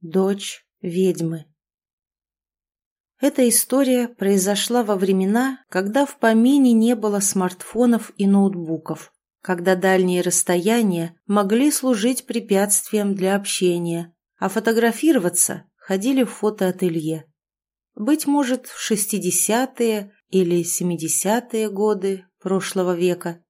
дочь ведьмы. Эта история произошла во времена, когда в помине не было смартфонов и ноутбуков, когда дальние расстояния могли служить препятствием для общения, а фотографироваться ходили в фотоателье. Быть может, в 60-е или 70-е годы прошлого века.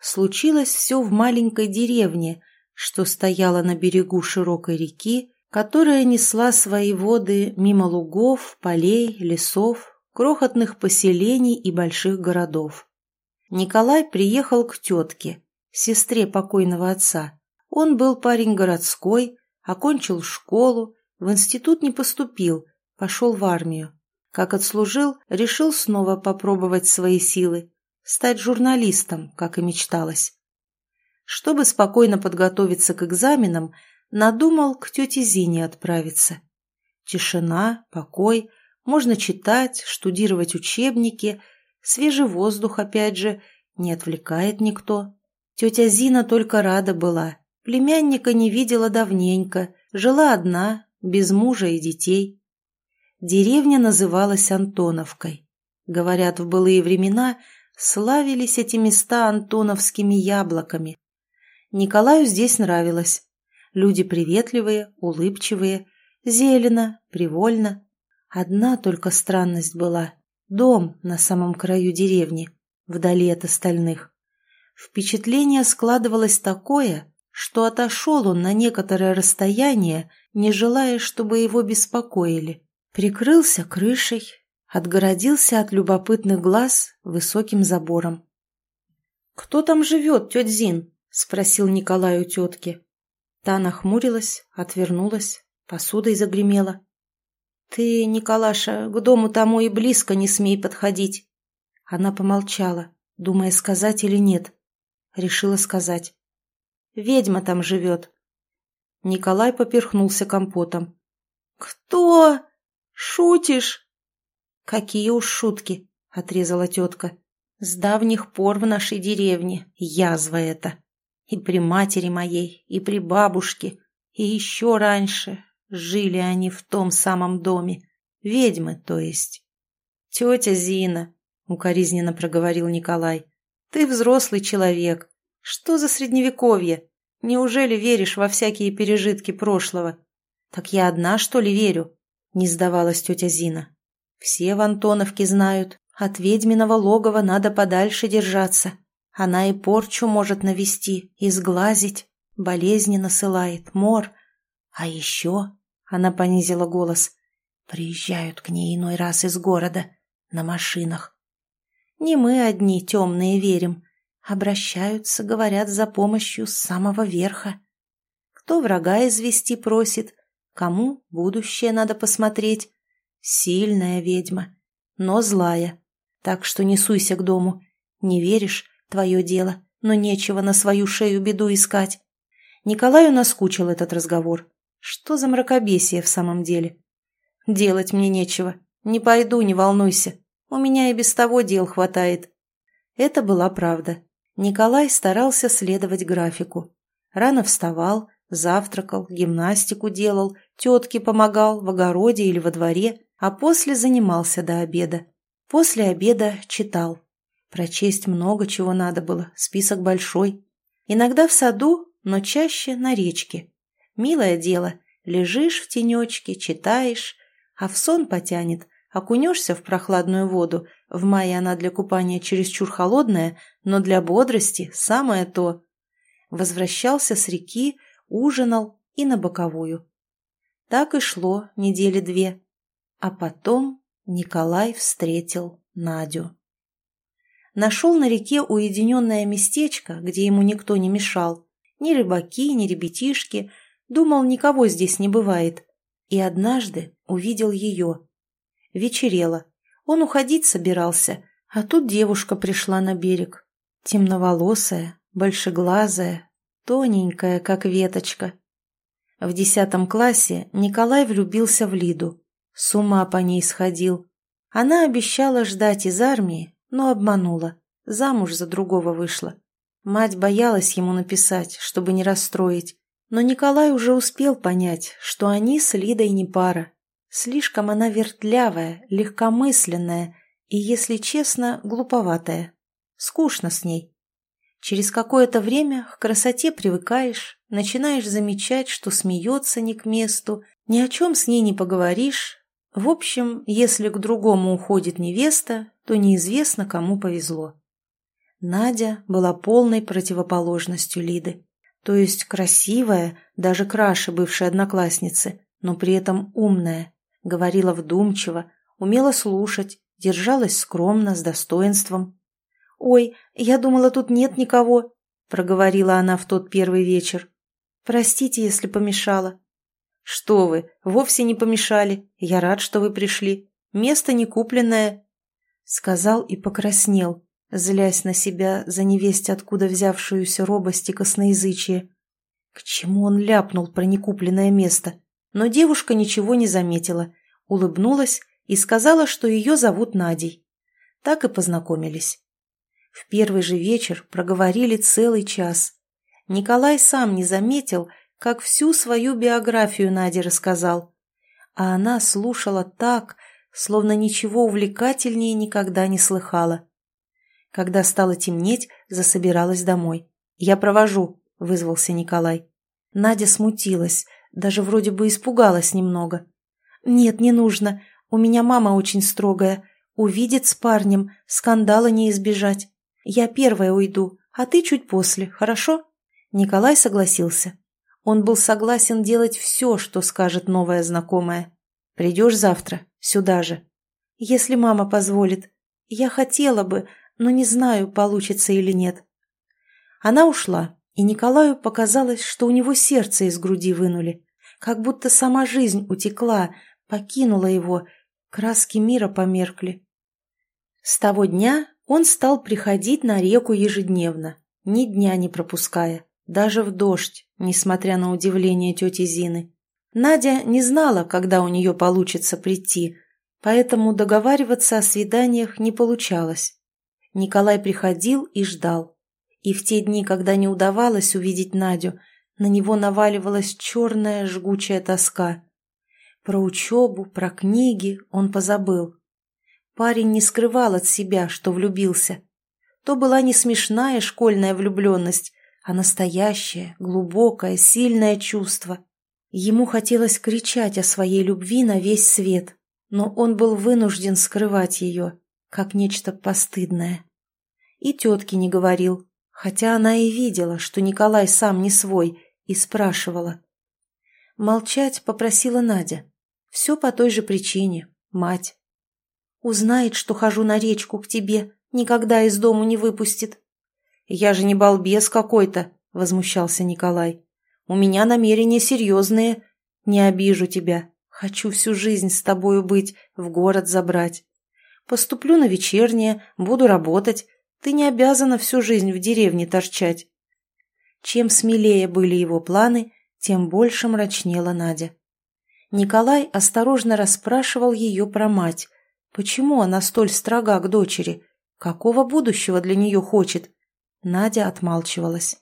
Случилось все в маленькой деревне, что стояла на берегу широкой реки которая несла свои воды мимо лугов, полей, лесов, крохотных поселений и больших городов. Николай приехал к тетке, сестре покойного отца. Он был парень городской, окончил школу, в институт не поступил, пошел в армию. Как отслужил, решил снова попробовать свои силы, стать журналистом, как и мечталось. Чтобы спокойно подготовиться к экзаменам, надумал к тете Зине отправиться. Тишина, покой, можно читать, штудировать учебники, свежий воздух, опять же, не отвлекает никто. Тетя Зина только рада была. Племянника не видела давненько, жила одна, без мужа и детей. Деревня называлась Антоновкой. Говорят, в былые времена славились эти места антоновскими яблоками. Николаю здесь нравилось. Люди приветливые, улыбчивые, зелено, привольно. Одна только странность была – дом на самом краю деревни, вдали от остальных. Впечатление складывалось такое, что отошел он на некоторое расстояние, не желая, чтобы его беспокоили. Прикрылся крышей, отгородился от любопытных глаз высоким забором. «Кто там живет, тетя Зин?» – спросил Николай у тетки. Та нахмурилась, отвернулась, посудой загремела. «Ты, Николаша, к дому тому и близко не смей подходить!» Она помолчала, думая, сказать или нет. Решила сказать. «Ведьма там живет». Николай поперхнулся компотом. «Кто? Шутишь?» «Какие уж шутки!» — отрезала тетка. «С давних пор в нашей деревне язва это!» И при матери моей, и при бабушке, и еще раньше жили они в том самом доме. Ведьмы, то есть. «Тетя Зина», — укоризненно проговорил Николай, — «ты взрослый человек. Что за средневековье? Неужели веришь во всякие пережитки прошлого?» «Так я одна, что ли, верю?» — не сдавалась тетя Зина. «Все в Антоновке знают, от ведьминого логова надо подальше держаться. Она и порчу может навести, и сглазить, болезни насылает, мор. А еще, она понизила голос, приезжают к ней иной раз из города, на машинах. Не мы одни темные верим. Обращаются, говорят, за помощью с самого верха. Кто врага извести просит, кому будущее надо посмотреть. Сильная ведьма, но злая. Так что не суйся к дому. Не веришь, Твое дело, но нечего на свою шею беду искать. Николаю наскучил этот разговор. Что за мракобесие в самом деле? Делать мне нечего. Не пойду, не волнуйся. У меня и без того дел хватает. Это была правда. Николай старался следовать графику. Рано вставал, завтракал, гимнастику делал, тетке помогал в огороде или во дворе, а после занимался до обеда. После обеда читал. Прочесть много чего надо было, список большой. Иногда в саду, но чаще на речке. Милое дело, лежишь в тенечке, читаешь, а в сон потянет, окунешься в прохладную воду, в мае она для купания чересчур холодная, но для бодрости самое то. Возвращался с реки, ужинал и на боковую. Так и шло недели две. А потом Николай встретил Надю нашел на реке уединенное местечко, где ему никто не мешал. Ни рыбаки, ни ребятишки. Думал, никого здесь не бывает. И однажды увидел ее. Вечерело. Он уходить собирался, а тут девушка пришла на берег. Темноволосая, большеглазая, тоненькая, как веточка. В десятом классе Николай влюбился в Лиду. С ума по ней сходил. Она обещала ждать из армии, но обманула. Замуж за другого вышла. Мать боялась ему написать, чтобы не расстроить, Но Николай уже успел понять, что они с Лидой не пара. Слишком она вертлявая, легкомысленная и, если честно, глуповатая. Скучно с ней. Через какое-то время к красоте привыкаешь, начинаешь замечать, что смеется не к месту, ни о чем с ней не поговоришь. В общем, если к другому уходит невеста, то неизвестно, кому повезло. Надя была полной противоположностью Лиды. То есть красивая, даже краше бывшей одноклассницы, но при этом умная, говорила вдумчиво, умела слушать, держалась скромно, с достоинством. «Ой, я думала, тут нет никого», — проговорила она в тот первый вечер. «Простите, если помешала». «Что вы, вовсе не помешали. Я рад, что вы пришли. Место не купленное», — сказал и покраснел, злясь на себя за невесть откуда взявшуюся робость и косноязычие. К чему он ляпнул про некупленное место? Но девушка ничего не заметила, улыбнулась и сказала, что ее зовут Надей. Так и познакомились. В первый же вечер проговорили целый час. Николай сам не заметил, как всю свою биографию Наде рассказал. А она слушала так, словно ничего увлекательнее никогда не слыхала. Когда стало темнеть, засобиралась домой. «Я провожу», — вызвался Николай. Надя смутилась, даже вроде бы испугалась немного. «Нет, не нужно. У меня мама очень строгая. Увидит с парнем, скандала не избежать. Я первая уйду, а ты чуть после, хорошо?» Николай согласился. Он был согласен делать все, что скажет новая знакомая. «Придешь завтра, сюда же». «Если мама позволит. Я хотела бы, но не знаю, получится или нет». Она ушла, и Николаю показалось, что у него сердце из груди вынули, как будто сама жизнь утекла, покинула его, краски мира померкли. С того дня он стал приходить на реку ежедневно, ни дня не пропуская, даже в дождь, несмотря на удивление тети Зины. Надя не знала, когда у нее получится прийти, поэтому договариваться о свиданиях не получалось. Николай приходил и ждал. И в те дни, когда не удавалось увидеть Надю, на него наваливалась черная жгучая тоска. Про учебу, про книги он позабыл. Парень не скрывал от себя, что влюбился. То была не смешная школьная влюбленность, а настоящее, глубокое, сильное чувство. Ему хотелось кричать о своей любви на весь свет, но он был вынужден скрывать ее, как нечто постыдное. И тетке не говорил, хотя она и видела, что Николай сам не свой, и спрашивала. Молчать попросила Надя. Все по той же причине, мать. Узнает, что хожу на речку к тебе, никогда из дому не выпустит. Я же не балбес какой-то, возмущался Николай. У меня намерения серьезные. Не обижу тебя. Хочу всю жизнь с тобою быть, в город забрать. Поступлю на вечернее, буду работать, ты не обязана всю жизнь в деревне торчать. Чем смелее были его планы, тем больше мрачнела Надя. Николай осторожно расспрашивал ее про мать. Почему она столь строга к дочери? Какого будущего для нее хочет? Надя отмалчивалась.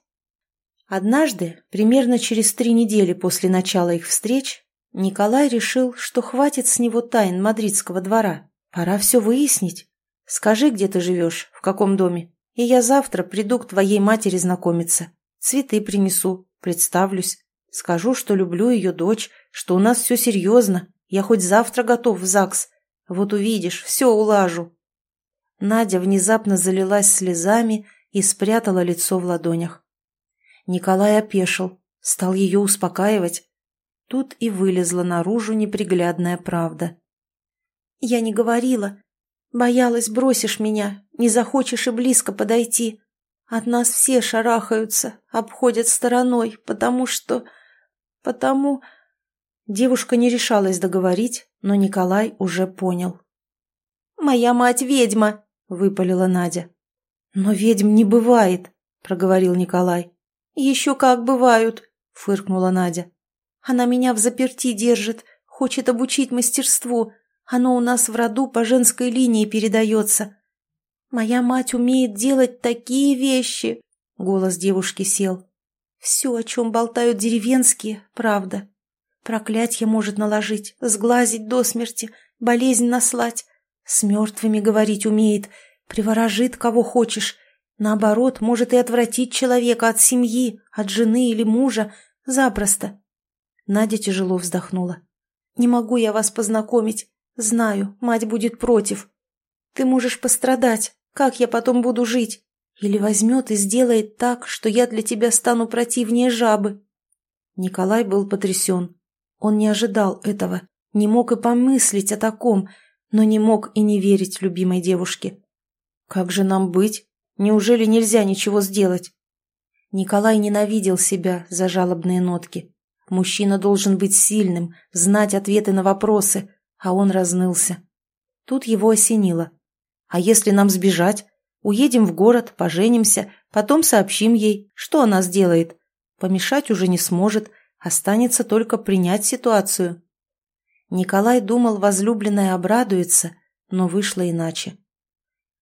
Однажды, примерно через три недели после начала их встреч, Николай решил, что хватит с него тайн мадридского двора. Пора все выяснить. Скажи, где ты живешь, в каком доме, и я завтра приду к твоей матери знакомиться. Цветы принесу, представлюсь. Скажу, что люблю ее дочь, что у нас все серьезно. Я хоть завтра готов в ЗАГС. Вот увидишь, все улажу». Надя внезапно залилась слезами и спрятала лицо в ладонях. Николай опешил, стал ее успокаивать. Тут и вылезла наружу неприглядная правда. «Я не говорила, Боялась, бросишь меня, не захочешь и близко подойти. От нас все шарахаются, обходят стороной, потому что... потому...» Девушка не решалась договорить, но Николай уже понял. «Моя мать ведьма!» — выпалила Надя. «Но ведьм не бывает», — проговорил Николай. «Еще как бывают», — фыркнула Надя. «Она меня в заперти держит, хочет обучить мастерству, оно у нас в роду по женской линии передается. Моя мать умеет делать такие вещи!» Голос девушки сел. Все, о чем болтают деревенские, правда. Проклятье может наложить, сглазить до смерти, болезнь наслать. С мертвыми говорить умеет, приворожит кого хочешь. Наоборот, может и отвратить человека от семьи, от жены или мужа, запросто. Надя тяжело вздохнула. «Не могу я вас познакомить. Знаю, мать будет против. Ты можешь пострадать. Как я потом буду жить? Или возьмет и сделает так, что я для тебя стану противнее жабы». Николай был потрясен. Он не ожидал этого, не мог и помыслить о таком, но не мог и не верить любимой девушке. «Как же нам быть? Неужели нельзя ничего сделать?» Николай ненавидел себя за жалобные нотки. Мужчина должен быть сильным, знать ответы на вопросы, а он разнылся. Тут его осенило. «А если нам сбежать? Уедем в город, поженимся, потом сообщим ей, что она сделает. Помешать уже не сможет, останется только принять ситуацию». Николай думал, возлюбленная обрадуется, но вышло иначе.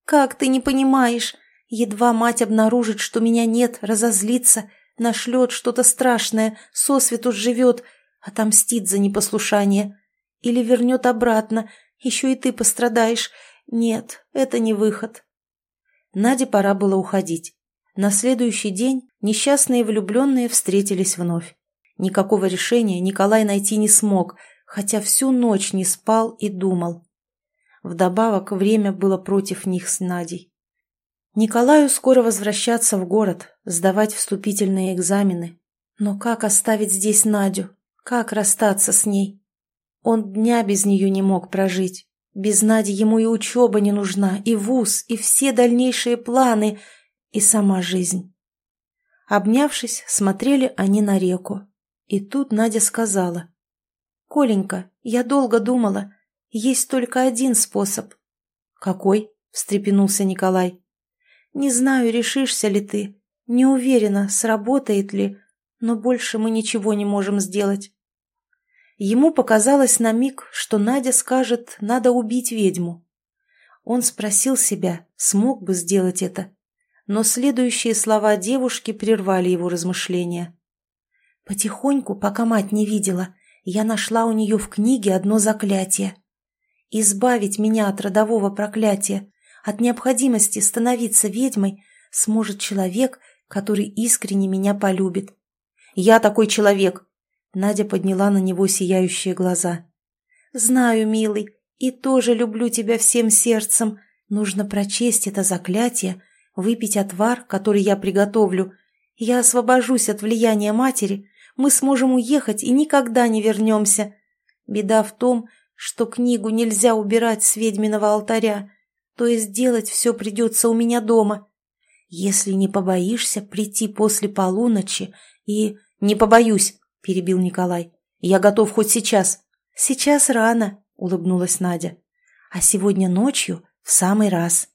«Как ты не понимаешь? Едва мать обнаружит, что меня нет, разозлится, нашлет что-то страшное, сосвету живет, отомстит за непослушание. Или вернет обратно, еще и ты пострадаешь. Нет, это не выход». Наде пора было уходить. На следующий день несчастные влюбленные встретились вновь. Никакого решения Николай найти не смог, хотя всю ночь не спал и думал. Вдобавок время было против них с Надей. Николаю скоро возвращаться в город, сдавать вступительные экзамены. Но как оставить здесь Надю? Как расстаться с ней? Он дня без нее не мог прожить. Без Нади ему и учеба не нужна, и вуз, и все дальнейшие планы, и сама жизнь. Обнявшись, смотрели они на реку. И тут Надя сказала. «Коленька, я долго думала. Есть только один способ». «Какой?» – встрепенулся Николай. Не знаю, решишься ли ты. Не уверена, сработает ли, но больше мы ничего не можем сделать. Ему показалось на миг, что Надя скажет «надо убить ведьму». Он спросил себя, смог бы сделать это. Но следующие слова девушки прервали его размышления. Потихоньку, пока мать не видела, я нашла у нее в книге одно заклятие. Избавить меня от родового проклятия, от необходимости становиться ведьмой сможет человек, который искренне меня полюбит. Я такой человек. Надя подняла на него сияющие глаза. Знаю, милый, и тоже люблю тебя всем сердцем. Нужно прочесть это заклятие, выпить отвар, который я приготовлю. Я освобожусь от влияния матери, мы сможем уехать и никогда не вернемся. Беда в том, что книгу нельзя убирать с ведьминого алтаря то есть делать все придется у меня дома. Если не побоишься прийти после полуночи и... — Не побоюсь, — перебил Николай. — Я готов хоть сейчас. — Сейчас рано, — улыбнулась Надя. — А сегодня ночью в самый раз.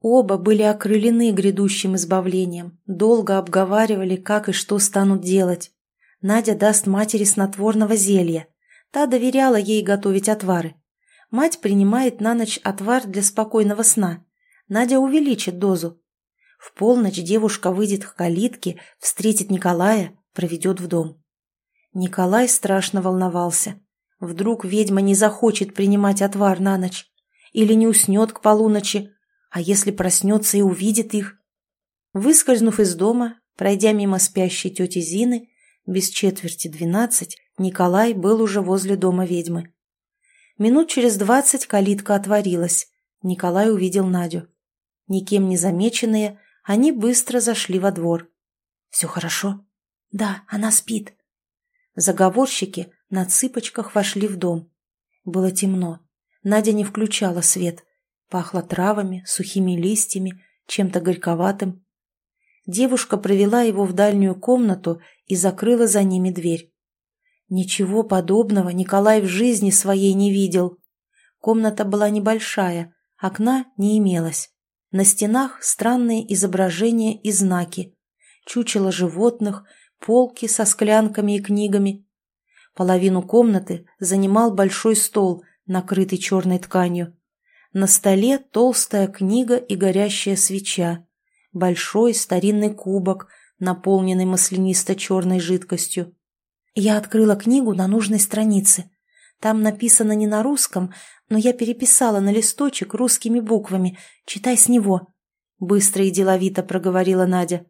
Оба были окрылены грядущим избавлением, долго обговаривали, как и что станут делать. Надя даст матери снотворного зелья. Та доверяла ей готовить отвары. Мать принимает на ночь отвар для спокойного сна. Надя увеличит дозу. В полночь девушка выйдет к калитке, встретит Николая, проведет в дом. Николай страшно волновался. Вдруг ведьма не захочет принимать отвар на ночь. Или не уснет к полуночи. А если проснется и увидит их? Выскользнув из дома, пройдя мимо спящей тети Зины, без четверти двенадцать, Николай был уже возле дома ведьмы. Минут через двадцать калитка отворилась. Николай увидел Надю. Никем не замеченные, они быстро зашли во двор. «Все хорошо?» «Да, она спит». Заговорщики на цыпочках вошли в дом. Было темно. Надя не включала свет. Пахло травами, сухими листьями, чем-то горьковатым. Девушка провела его в дальнюю комнату и закрыла за ними дверь. Ничего подобного Николай в жизни своей не видел. Комната была небольшая, окна не имелось. На стенах странные изображения и знаки. Чучело животных, полки со склянками и книгами. Половину комнаты занимал большой стол, накрытый черной тканью. На столе толстая книга и горящая свеча. Большой старинный кубок, наполненный маслянисто-черной жидкостью. Я открыла книгу на нужной странице. Там написано не на русском, но я переписала на листочек русскими буквами. Читай с него. Быстро и деловито проговорила Надя.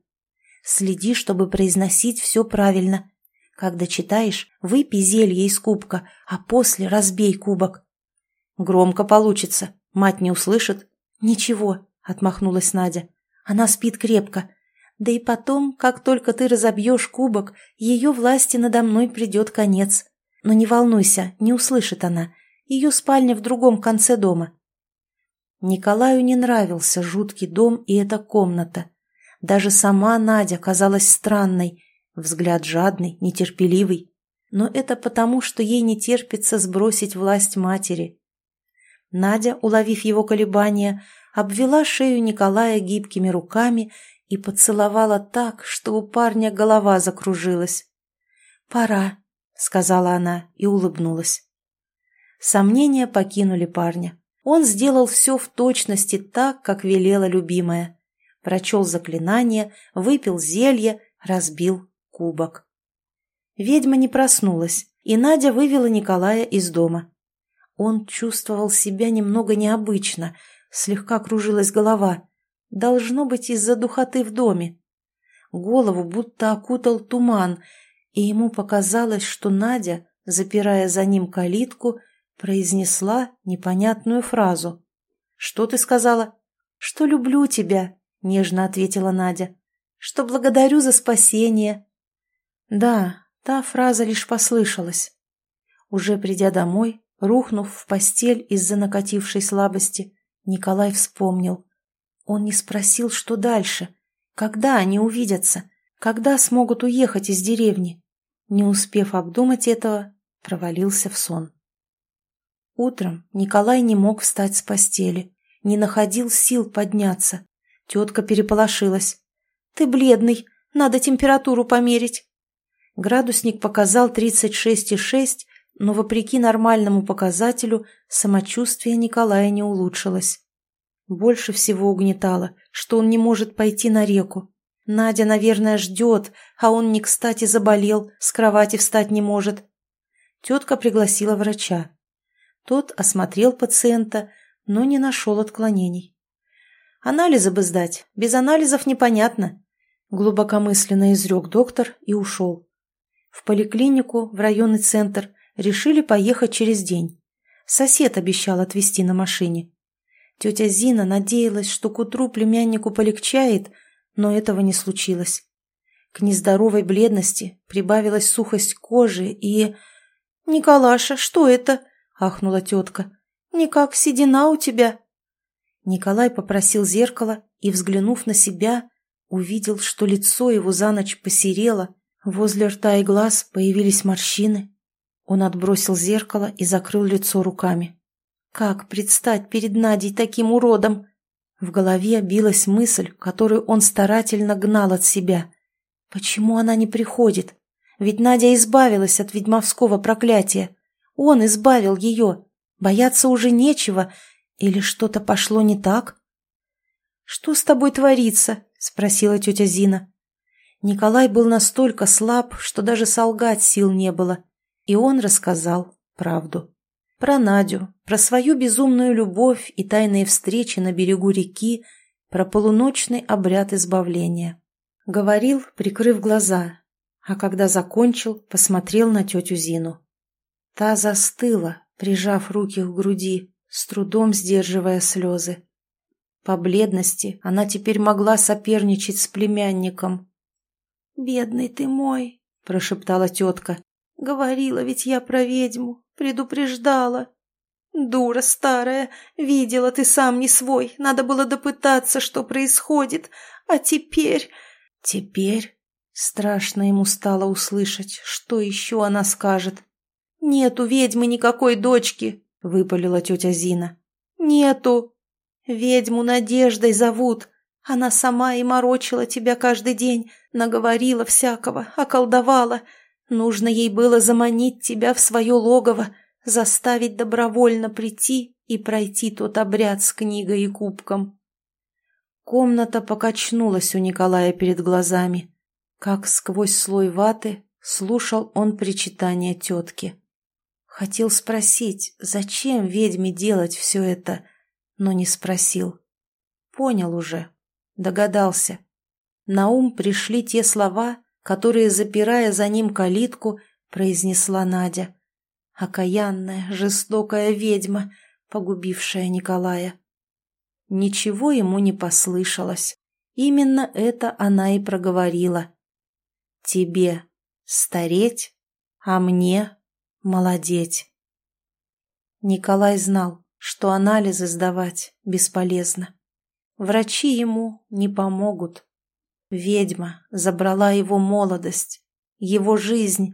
Следи, чтобы произносить все правильно. Когда читаешь, выпей зелье из кубка, а после разбей кубок. Громко получится. Мать не услышит. Ничего, отмахнулась Надя. Она спит крепко. Да и потом, как только ты разобьешь кубок, ее власти надо мной придет конец. Но не волнуйся, не услышит она. Ее спальня в другом конце дома. Николаю не нравился жуткий дом и эта комната. Даже сама Надя казалась странной, взгляд жадный, нетерпеливый. Но это потому, что ей не терпится сбросить власть матери. Надя, уловив его колебания, обвела шею Николая гибкими руками и поцеловала так, что у парня голова закружилась. «Пора», — сказала она и улыбнулась. Сомнения покинули парня. Он сделал все в точности так, как велела любимая. Прочел заклинание, выпил зелье, разбил кубок. Ведьма не проснулась, и Надя вывела Николая из дома. Он чувствовал себя немного необычно, слегка кружилась голова. Должно быть из-за духоты в доме. Голову будто окутал туман, и ему показалось, что Надя, запирая за ним калитку, произнесла непонятную фразу. «Что ты сказала?» «Что люблю тебя», — нежно ответила Надя. «Что благодарю за спасение». Да, та фраза лишь послышалась. Уже придя домой, рухнув в постель из-за накатившей слабости, Николай вспомнил. Он не спросил, что дальше, когда они увидятся, когда смогут уехать из деревни. Не успев обдумать этого, провалился в сон. Утром Николай не мог встать с постели, не находил сил подняться. Тетка переполошилась. «Ты бледный, надо температуру померить». Градусник показал 36,6, но, вопреки нормальному показателю, самочувствие Николая не улучшилось. Больше всего угнетало, что он не может пойти на реку. Надя, наверное, ждет, а он не кстати заболел, с кровати встать не может. Тетка пригласила врача. Тот осмотрел пациента, но не нашел отклонений. Анализы бы сдать, без анализов непонятно. Глубокомысленно изрек доктор и ушел. В поликлинику, в районный центр, решили поехать через день. Сосед обещал отвезти на машине. Тетя Зина надеялась, что к утру племяннику полегчает, но этого не случилось. К нездоровой бледности прибавилась сухость кожи и... «Николаша, что это?» — ахнула тетка. «Никак седина у тебя». Николай попросил зеркало и, взглянув на себя, увидел, что лицо его за ночь посерело, возле рта и глаз появились морщины. Он отбросил зеркало и закрыл лицо руками. Как предстать перед Надей таким уродом? В голове билась мысль, которую он старательно гнал от себя. Почему она не приходит? Ведь Надя избавилась от ведьмовского проклятия. Он избавил ее. Бояться уже нечего. Или что-то пошло не так? «Что с тобой творится?» — спросила тетя Зина. Николай был настолько слаб, что даже солгать сил не было. И он рассказал правду. Про Надю, про свою безумную любовь и тайные встречи на берегу реки, про полуночный обряд избавления. Говорил, прикрыв глаза, а когда закончил, посмотрел на тетю Зину. Та застыла, прижав руки к груди, с трудом сдерживая слезы. По бледности она теперь могла соперничать с племянником. «Бедный ты мой!» – прошептала тетка. «Говорила ведь я про ведьму, Предупреждала. Дура старая, видела ты сам не свой, надо было допытаться, что происходит. А теперь... Теперь... Страшно ему стало услышать, что еще она скажет. «Нет у ведьмы никакой дочки», — выпалила тетя Зина. «Нету. Ведьму Надеждой зовут. Она сама и морочила тебя каждый день, наговорила всякого, околдовала. Нужно ей было заманить тебя в свое логово, заставить добровольно прийти и пройти тот обряд с книгой и кубком. Комната покачнулась у Николая перед глазами. как сквозь слой ваты слушал он причитания тетки. Хотел спросить, зачем ведьме делать все это, но не спросил. Понял уже, догадался. На ум пришли те слова, которые, запирая за ним калитку, произнесла Надя. Окаянная, жестокая ведьма, погубившая Николая. Ничего ему не послышалось. Именно это она и проговорила. «Тебе стареть, а мне молодеть». Николай знал, что анализы сдавать бесполезно. Врачи ему не помогут. Ведьма забрала его молодость, его жизнь,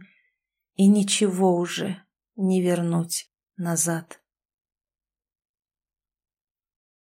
и ничего уже не вернуть назад.